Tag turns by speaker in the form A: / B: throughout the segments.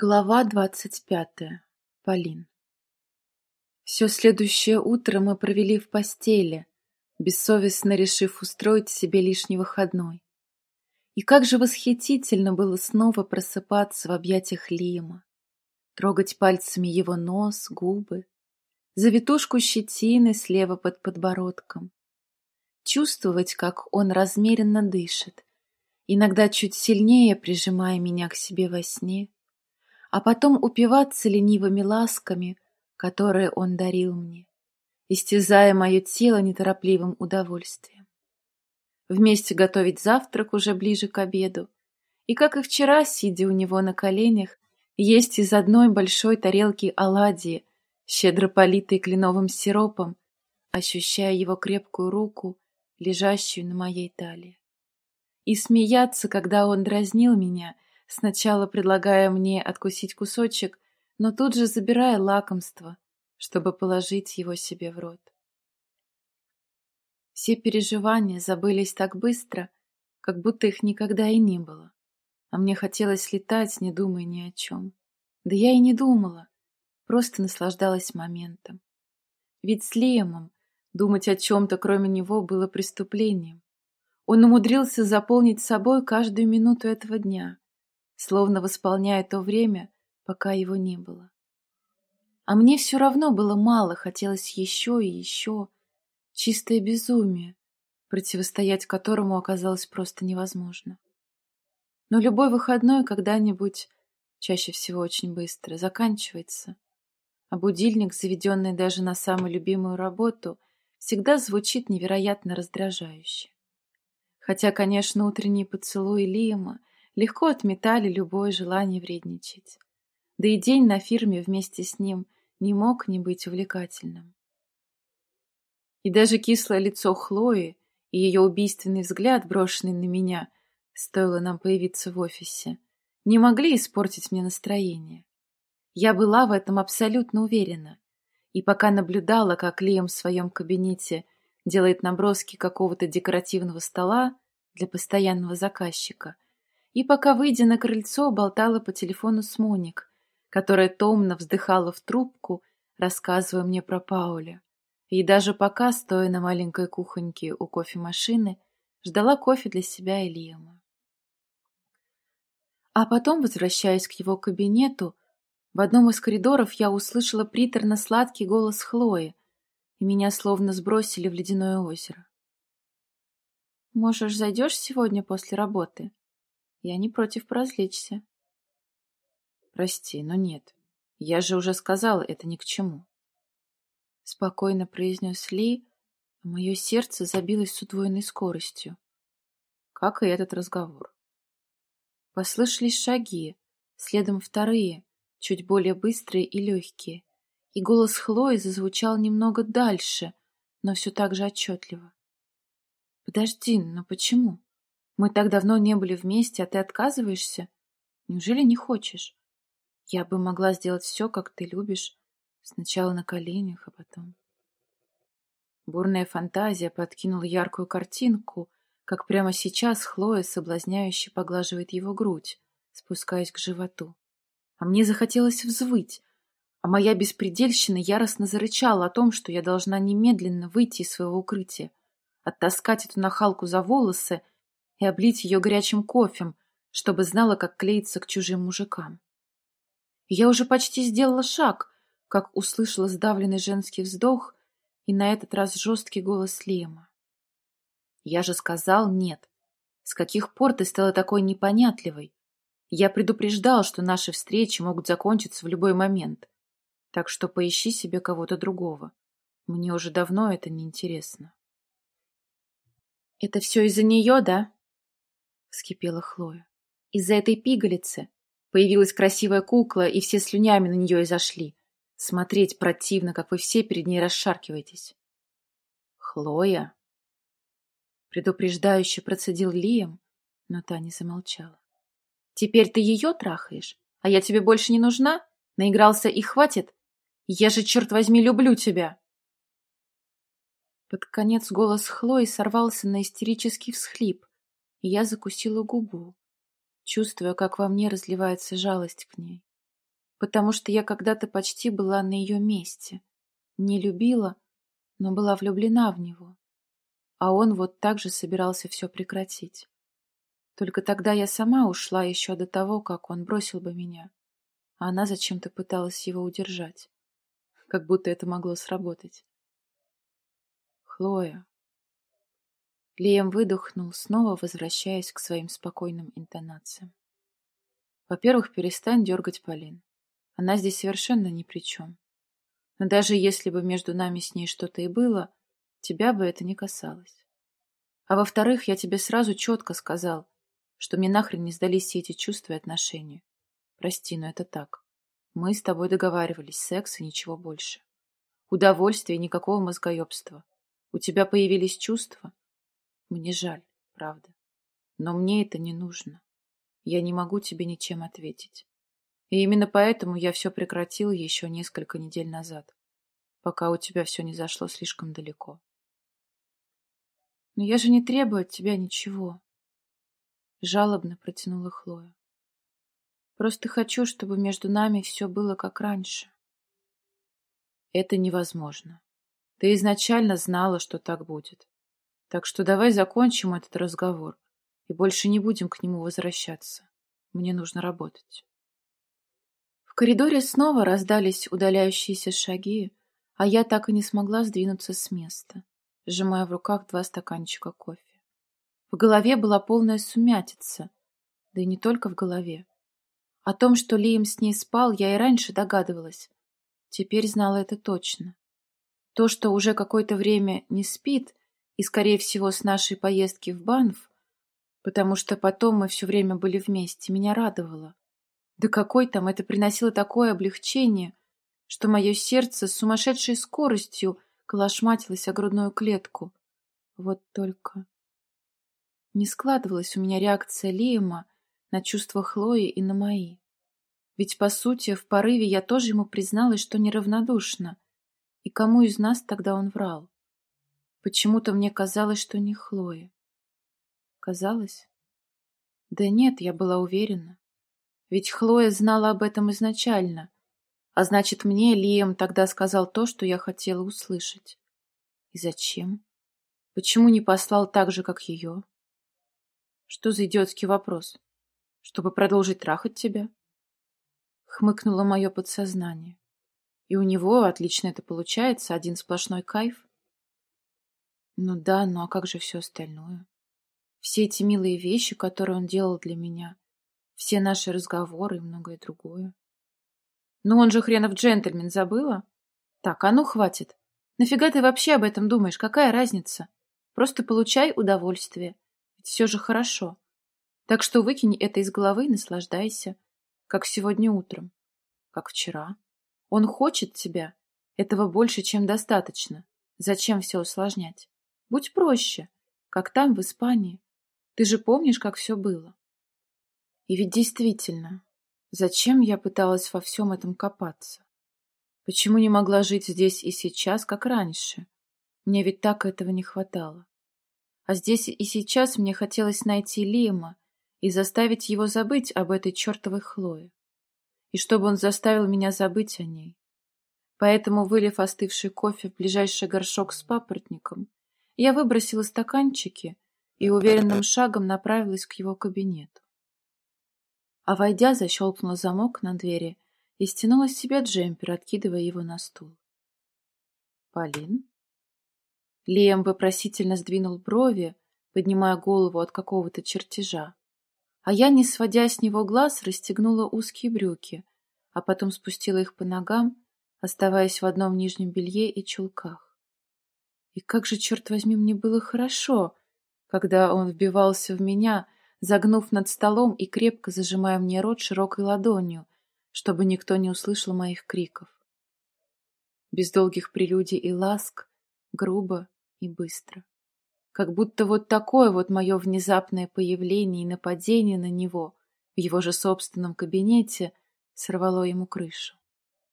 A: Глава двадцать пятая. Полин. Все следующее утро мы провели в постели, бессовестно решив устроить себе лишний выходной. И как же восхитительно было снова просыпаться в объятиях Лима, трогать пальцами его нос, губы, завитушку щетины слева под подбородком, чувствовать, как он размеренно дышит, иногда чуть сильнее прижимая меня к себе во сне, а потом упиваться ленивыми ласками, которые он дарил мне, истязая мое тело неторопливым удовольствием. Вместе готовить завтрак уже ближе к обеду, и, как и вчера, сидя у него на коленях, есть из одной большой тарелки оладьи, щедро политой кленовым сиропом, ощущая его крепкую руку, лежащую на моей талии. И смеяться, когда он дразнил меня — сначала предлагая мне откусить кусочек, но тут же забирая лакомство, чтобы положить его себе в рот. Все переживания забылись так быстро, как будто их никогда и не было. А мне хотелось летать, не думая ни о чем. Да я и не думала, просто наслаждалась моментом. Ведь с Лиемом думать о чем-то кроме него было преступлением. Он умудрился заполнить собой каждую минуту этого дня, словно восполняя то время, пока его не было. А мне все равно было мало, хотелось еще и еще. Чистое безумие, противостоять которому оказалось просто невозможно. Но любой выходной когда-нибудь, чаще всего очень быстро, заканчивается. А будильник, заведенный даже на самую любимую работу, всегда звучит невероятно раздражающе. Хотя, конечно, утренние поцелуи Лиема легко отметали любое желание вредничать. Да и день на фирме вместе с ним не мог не быть увлекательным. И даже кислое лицо Хлои и ее убийственный взгляд, брошенный на меня, стоило нам появиться в офисе, не могли испортить мне настроение. Я была в этом абсолютно уверена. И пока наблюдала, как Лиам в своем кабинете делает наброски какого-то декоративного стола для постоянного заказчика — и пока, выйдя на крыльцо, болтала по телефону с Моник, которая томно вздыхала в трубку, рассказывая мне про Пауля. И даже пока, стоя на маленькой кухоньке у кофемашины, ждала кофе для себя и Лиама. А потом, возвращаясь к его кабинету, в одном из коридоров я услышала приторно-сладкий голос Хлои, и меня словно сбросили в ледяное озеро. «Можешь, зайдешь сегодня после работы?» Я не против поразвлечься. Прости, но нет. Я же уже сказала, это ни к чему. Спокойно произнес Ли, а мое сердце забилось с удвоенной скоростью. Как и этот разговор. Послышались шаги, следом вторые, чуть более быстрые и легкие, и голос Хлои зазвучал немного дальше, но все так же отчетливо. «Подожди, но почему?» Мы так давно не были вместе, а ты отказываешься? Неужели не хочешь? Я бы могла сделать все, как ты любишь. Сначала на коленях, а потом... Бурная фантазия подкинула яркую картинку, как прямо сейчас Хлоя соблазняюще поглаживает его грудь, спускаясь к животу. А мне захотелось взвыть, а моя беспредельщина яростно зарычала о том, что я должна немедленно выйти из своего укрытия, оттаскать эту нахалку за волосы и облить ее горячим кофем, чтобы знала, как клеиться к чужим мужикам. я уже почти сделала шаг, как услышала сдавленный женский вздох и на этот раз жесткий голос Лема. Я же сказал нет. С каких пор ты стала такой непонятливой? Я предупреждал, что наши встречи могут закончиться в любой момент. Так что поищи себе кого-то другого. Мне уже давно это не интересно. Это все из-за нее, да? — вскипела Хлоя. «Из-за этой пигалицы появилась красивая кукла, и все слюнями на нее и зашли. Смотреть противно, как вы все перед ней расшаркиваетесь». «Хлоя?» Предупреждающе процедил Лием, но та не замолчала. «Теперь ты ее трахаешь? А я тебе больше не нужна? Наигрался и хватит? Я же, черт возьми, люблю тебя!» Под конец голос Хлои сорвался на истерический всхлип, я закусила губу, чувствуя, как во мне разливается жалость к ней. потому что я когда-то почти была на ее месте. Не любила, но была влюблена в него. А он вот так же собирался все прекратить. Только тогда я сама ушла еще до того, как он бросил бы меня. А она зачем-то пыталась его удержать. Как будто это могло сработать. Хлоя. Лием выдохнул, снова возвращаясь к своим спокойным интонациям. Во-первых, перестань дергать Полин. Она здесь совершенно ни при чем. Но даже если бы между нами с ней что-то и было, тебя бы это не касалось. А во-вторых, я тебе сразу четко сказал, что мне нахрен не сдались все эти чувства и отношения. Прости, но это так. Мы с тобой договаривались, секс и ничего больше. Удовольствия и никакого мозгоебства. У тебя появились чувства? Мне жаль, правда. Но мне это не нужно я не могу тебе ничем ответить. И именно поэтому я все прекратил еще несколько недель назад, пока у тебя все не зашло слишком далеко. Но я же не требую от тебя ничего. Жалобно протянула Хлоя. Просто хочу, чтобы между нами все было как раньше. Это невозможно. Ты изначально знала, что так будет. Так что давай закончим этот разговор и больше не будем к нему возвращаться. Мне нужно работать. В коридоре снова раздались удаляющиеся шаги, а я так и не смогла сдвинуться с места, сжимая в руках два стаканчика кофе. В голове была полная сумятица, да и не только в голове. О том, что Лием с ней спал, я и раньше догадывалась. Теперь знала это точно. То, что уже какое-то время не спит, и, скорее всего, с нашей поездки в Банф, потому что потом мы все время были вместе, меня радовало. Да какой там, это приносило такое облегчение, что мое сердце с сумасшедшей скоростью колошматилось о грудную клетку. Вот только... Не складывалась у меня реакция Лиема на чувства Хлои и на мои. Ведь, по сути, в порыве я тоже ему призналась, что неравнодушна. И кому из нас тогда он врал? Почему-то мне казалось, что не Хлоя. Казалось? Да нет, я была уверена. Ведь Хлоя знала об этом изначально. А значит, мне Лиам тогда сказал то, что я хотела услышать. И зачем? Почему не послал так же, как ее? Что за идиотский вопрос? Чтобы продолжить трахать тебя? Хмыкнуло мое подсознание. И у него отлично это получается, один сплошной кайф. Ну да, ну а как же все остальное? Все эти милые вещи, которые он делал для меня, все наши разговоры и многое другое. Ну он же хренов джентльмен, забыла? Так, а ну хватит. Нафига ты вообще об этом думаешь? Какая разница? Просто получай удовольствие. Ведь все же хорошо. Так что выкинь это из головы и наслаждайся. Как сегодня утром. Как вчера. Он хочет тебя. Этого больше, чем достаточно. Зачем все усложнять? Будь проще, как там, в Испании. Ты же помнишь, как все было? И ведь действительно, зачем я пыталась во всем этом копаться? Почему не могла жить здесь и сейчас, как раньше? Мне ведь так этого не хватало. А здесь и сейчас мне хотелось найти Лима и заставить его забыть об этой чертовой Хлое. И чтобы он заставил меня забыть о ней. Поэтому, вылив остывший кофе в ближайший горшок с папоротником, я выбросила стаканчики и уверенным шагом направилась к его кабинету. А войдя, защелкнула замок на двери и стянула с себя джемпер, откидывая его на стул. «Полин?» Лиам вопросительно сдвинул брови, поднимая голову от какого-то чертежа, а я, не сводя с него глаз, расстегнула узкие брюки, а потом спустила их по ногам, оставаясь в одном нижнем белье и чулках. И как же, черт возьми, мне было хорошо, когда он вбивался в меня, загнув над столом и крепко зажимая мне рот широкой ладонью, чтобы никто не услышал моих криков. Без долгих прелюдий и ласк, грубо и быстро. Как будто вот такое вот мое внезапное появление и нападение на него в его же собственном кабинете сорвало ему крышу.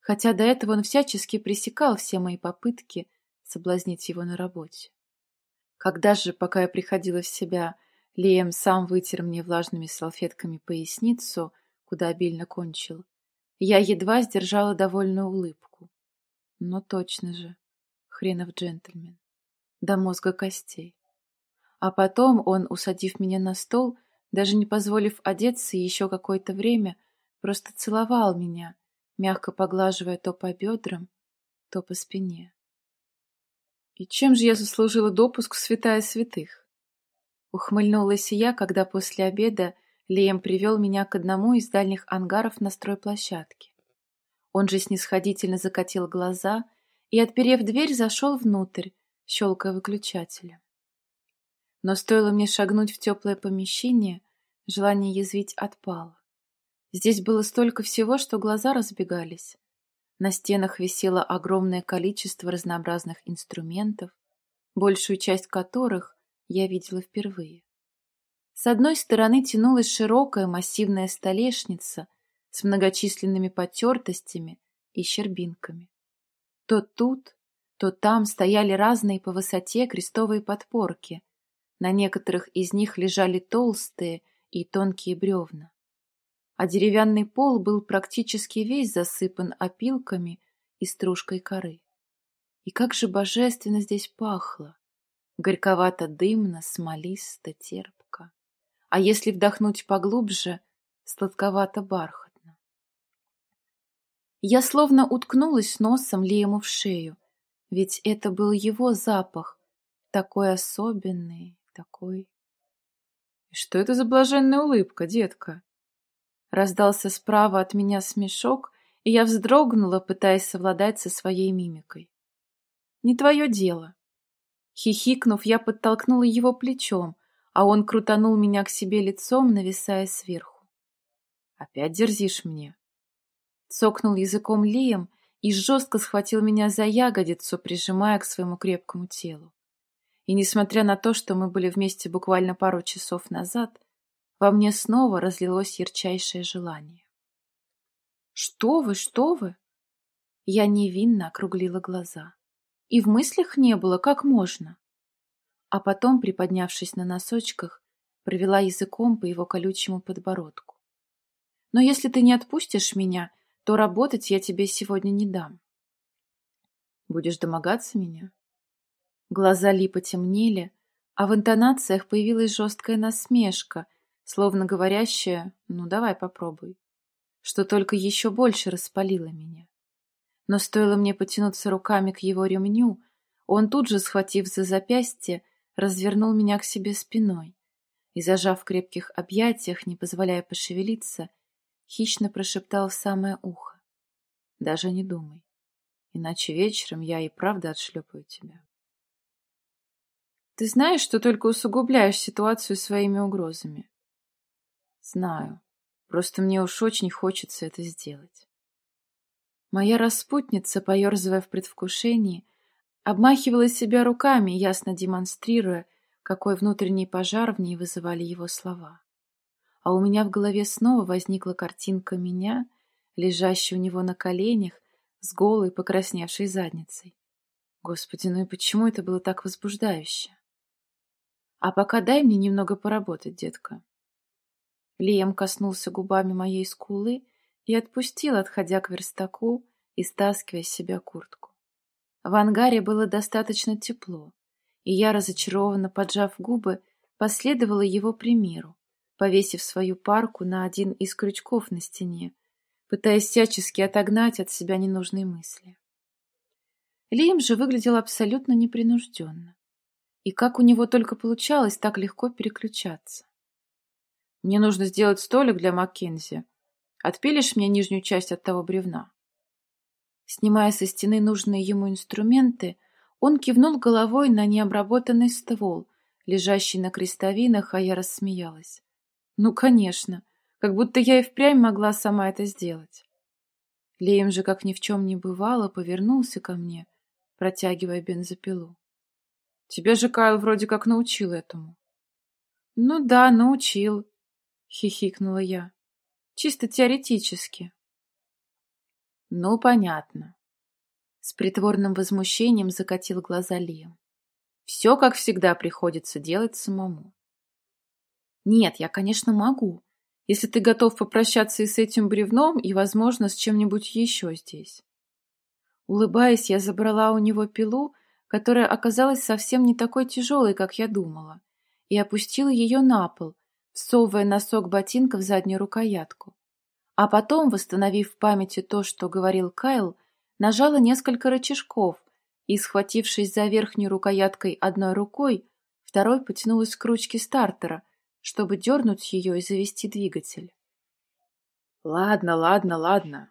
A: Хотя до этого он всячески пресекал все мои попытки соблазнить его на работе. Когда же, пока я приходила в себя, Лиэм сам вытер мне влажными салфетками поясницу, куда обильно кончил, Я едва сдержала довольную улыбку. Но точно же, хренов джентльмен. До мозга костей. А потом он, усадив меня на стол, даже не позволив одеться еще какое-то время, просто целовал меня, мягко поглаживая то по бедрам, то по спине. И чем же я заслужила допуск в святая святых? Ухмыльнулась я, когда после обеда Лием привел меня к одному из дальних ангаров на стройплощадке. Он же снисходительно закатил глаза и, отперев дверь, зашел внутрь, щелкая выключателем. Но стоило мне шагнуть в теплое помещение, желание язвить отпало. Здесь было столько всего, что глаза разбегались. На стенах висело огромное количество разнообразных инструментов, большую часть которых я видела впервые. С одной стороны тянулась широкая массивная столешница с многочисленными потертостями и щербинками. То тут, то там стояли разные по высоте крестовые подпорки. На некоторых из них лежали толстые и тонкие бревна. А деревянный пол был практически весь засыпан опилками и стружкой коры. И как же божественно здесь пахло! Горьковато-дымно, смолисто, терпко. А если вдохнуть поглубже, сладковато-бархатно. Я словно уткнулась носом Лему в шею, ведь это был его запах, такой особенный, такой... «Что это за блаженная улыбка, детка?» Раздался справа от меня смешок, и я вздрогнула, пытаясь совладать со своей мимикой. «Не твое дело». Хихикнув, я подтолкнула его плечом, а он крутанул меня к себе лицом, нависая сверху. «Опять дерзишь мне?» Цокнул языком Лием и жестко схватил меня за ягодицу, прижимая к своему крепкому телу. И несмотря на то, что мы были вместе буквально пару часов назад, во мне снова разлилось ярчайшее желание. «Что вы, что вы?» Я невинно округлила глаза. И в мыслях не было, как можно. А потом, приподнявшись на носочках, провела языком по его колючему подбородку. «Но если ты не отпустишь меня, то работать я тебе сегодня не дам». «Будешь домогаться меня?» Глаза Ли потемнели, а в интонациях появилась жесткая насмешка, словно говорящая «ну давай попробуй», что только еще больше распалило меня. Но стоило мне потянуться руками к его ремню, он тут же, схватив за запястье, развернул меня к себе спиной и, зажав в крепких объятиях, не позволяя пошевелиться, хищно прошептал в самое ухо. «Даже не думай, иначе вечером я и правда отшлепаю тебя». Ты знаешь, что только усугубляешь ситуацию своими угрозами? Знаю. Просто мне уж очень хочется это сделать. Моя распутница, поерзывая в предвкушении, обмахивала себя руками, ясно демонстрируя, какой внутренний пожар в ней вызывали его слова. А у меня в голове снова возникла картинка меня, лежащей у него на коленях, с голой покрасневшей задницей. Господи, ну и почему это было так возбуждающе? А пока дай мне немного поработать, детка. Лием коснулся губами моей скулы и отпустил, отходя к верстаку и стаскивая с себя куртку. В ангаре было достаточно тепло, и я, разочарованно поджав губы, последовала его примеру, повесив свою парку на один из крючков на стене, пытаясь всячески отогнать от себя ненужные мысли. Лием же выглядел абсолютно непринужденно. И как у него только получалось так легко переключаться. Мне нужно сделать столик для Маккензи. Отпилишь мне нижнюю часть от того бревна? Снимая со стены нужные ему инструменты, он кивнул головой на необработанный ствол, лежащий на крестовинах, а я рассмеялась. Ну, конечно, как будто я и впрямь могла сама это сделать. Леем же, как ни в чем не бывало, повернулся ко мне, протягивая бензопилу. Тебя же Кайл вроде как научил этому. Ну да, научил, хихикнула я. Чисто теоретически. Ну, понятно. С притворным возмущением закатил глаза Лиам. Все, как всегда, приходится делать самому. Нет, я, конечно, могу. если ты готов попрощаться и с этим бревном, и, возможно, с чем-нибудь еще здесь. Улыбаясь, я забрала у него пилу, которая оказалась совсем не такой тяжелой, как я думала, и опустила ее на пол, всовывая носок ботинка в заднюю рукоятку. А потом, восстановив в памяти то, что говорил Кайл, нажала несколько рычажков и, схватившись за верхней рукояткой одной рукой, второй потянулась к ручке стартера, чтобы дернуть ее и завести двигатель.
B: «Ладно, ладно, ладно».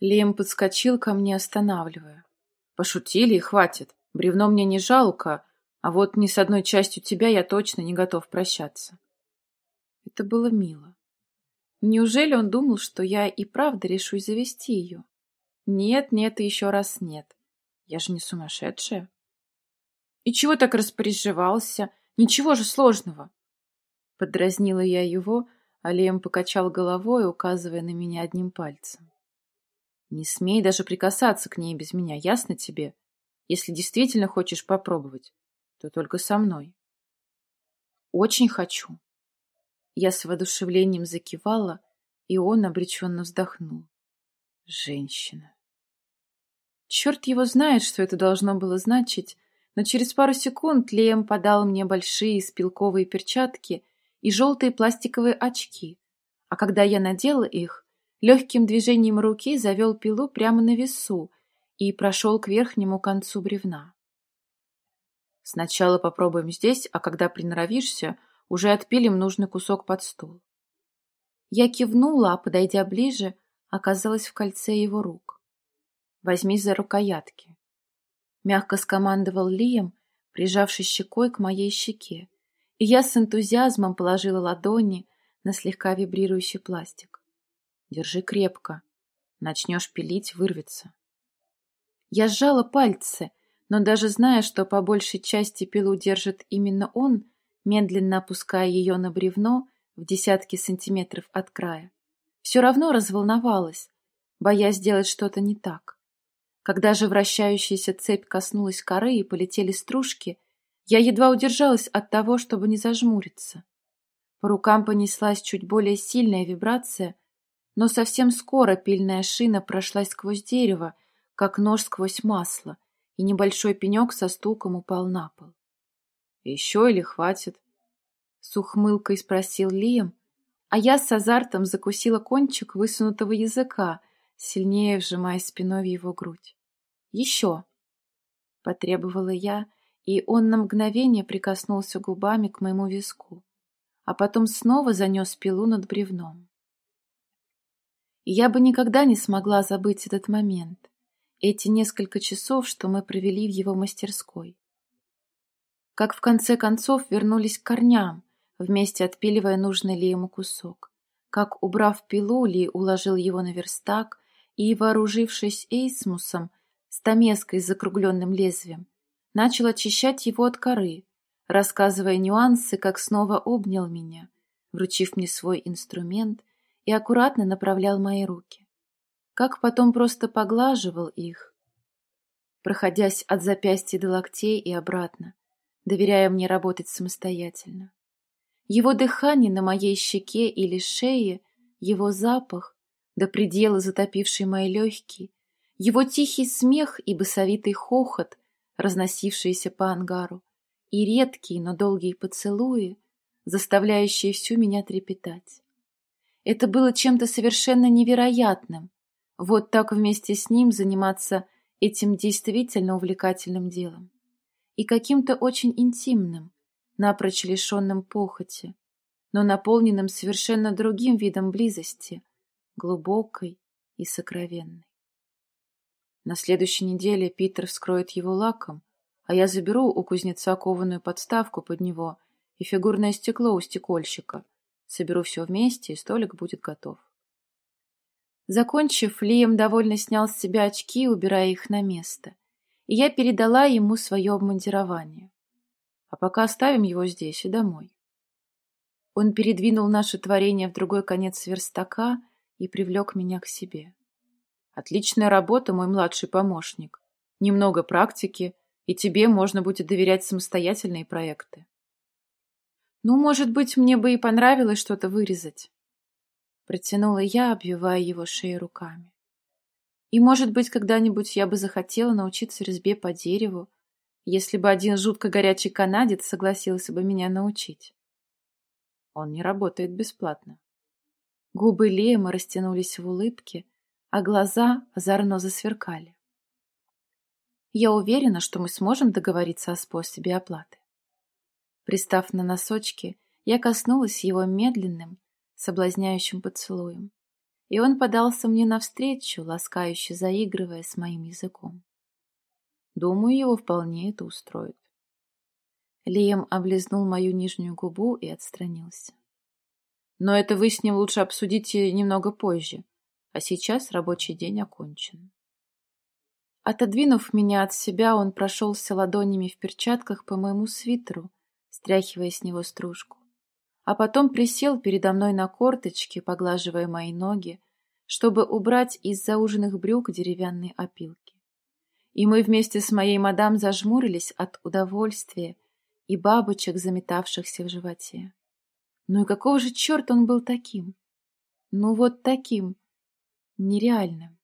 A: Лем подскочил ко мне, останавливая.
B: «Пошутили и хватит. Бревно мне не жалко, а вот ни с одной частью тебя я точно не готов прощаться».
A: Это было мило. Неужели он думал, что я и правда решусь завести ее? Нет, нет и еще раз нет. Я же не сумасшедшая. И чего так распереживался? Ничего же сложного. Подразнила я его, а Лем покачал головой, указывая на меня одним пальцем. Не смей даже прикасаться к ней без меня, ясно тебе? Если действительно хочешь попробовать, то только со мной. Очень хочу. Я с воодушевлением закивала, и он обреченно вздохнул. Женщина. Черт его знает, что это должно было значить, но через пару секунд Лем подал мне большие спилковые перчатки и желтые пластиковые очки, а когда я надела их, легким движением руки завел пилу прямо на весу и прошел к верхнему концу бревна. Сначала попробуем здесь, а когда приноровишься, уже отпилим нужный кусок под стол. Я кивнула, а, подойдя ближе, оказалась в кольце его рук. «Возьми за рукоятки», — мягко скомандовал Лием, прижавшись щекой к моей щеке, и я с энтузиазмом положила ладони на слегка вибрирующий пластик. «Держи крепко. Начнешь пилить, вырвется». Я сжала пальцы, но даже зная, что по большей части пилу держит именно он, медленно опуская ее на бревно в десятки сантиметров от края, все равно разволновалась, боясь сделать что-то не так. Когда же вращающаяся цепь коснулась коры и полетели стружки, я едва удержалась от того, чтобы не зажмуриться. По рукам понеслась чуть более сильная вибрация, но совсем скоро пильная шина прошлась сквозь дерево, как нож сквозь масло, и небольшой пенек со стуком упал на пол.
B: Еще или хватит?
A: С ухмылкой спросил Лием, а я с азартом закусила кончик высунутого языка, сильнее вжимая спиной в его грудь. Еще! Потребовала я, и он на мгновение прикоснулся губами к моему виску, а потом снова занес пилу над бревном. И я бы никогда не смогла забыть этот момент, эти несколько часов, что мы провели в его мастерской как в конце концов вернулись к корням, вместе отпиливая нужный ли ему кусок. Как, убрав пилу, Ли уложил его на верстак и, вооружившись эйсмусом, стамеской с закругленным лезвием, начал очищать его от коры, рассказывая нюансы, как снова обнял меня, вручив мне свой инструмент и аккуратно направлял мои руки. Как потом просто поглаживал их, проходясь от запястья до локтей и обратно, доверяя мне работать самостоятельно. Его дыхание на моей щеке или шее, его запах, до предела затопивший мои легкие, его тихий смех и басовитый хохот, разносившиеся по ангару, и редкие, но долгие поцелуи, заставляющие всю меня трепетать. Это было чем-то совершенно невероятным. Вот так вместе с ним заниматься этим действительно увлекательным делом и каким-то очень интимным, напрочь лишенным похоти, но наполненным совершенно другим видом близости, глубокой и сокровенной. На следующей неделе Питер вскроет его лаком, а я заберу у кузнеца кованую подставку под него и фигурное стекло у стекольщика. Соберу все вместе, и столик будет готов. Закончив, Лием довольно снял с себя очки, убирая их на место — и я передала ему свое обмундирование. А пока оставим его здесь и домой. Он передвинул наше творение в другой конец верстака и привлек меня к себе. Отличная работа, мой младший помощник. Немного практики, и тебе можно будет доверять самостоятельные проекты. Ну, может быть, мне бы и понравилось что-то вырезать. Протянула я, обвивая его шею руками. И, может быть, когда-нибудь я бы захотела научиться резьбе по дереву, если бы один жутко горячий канадец согласился бы меня научить. Он не работает бесплатно. Губы Лема растянулись в улыбке, а глаза озорно засверкали. Я уверена, что мы сможем договориться о способе оплаты. Пристав на носочки, я коснулась его медленным, соблазняющим поцелуем, и он подался мне навстречу, ласкающе заигрывая с моим языком. Думаю, его вполне это устроит. Лием облизнул мою нижнюю губу и отстранился. Но это вы с ним лучше обсудите немного позже, а сейчас рабочий день окончен. Отодвинув меня от себя, он прошелся ладонями в перчатках по моему свитеру, стряхивая с него стружку а потом присел передо мной на корточки, поглаживая мои ноги, чтобы убрать из зауженных брюк деревянные опилки. И мы вместе с моей мадам зажмурились от удовольствия и бабочек, заметавшихся в животе. Ну и какого же черта он был таким? Ну вот таким, нереальным.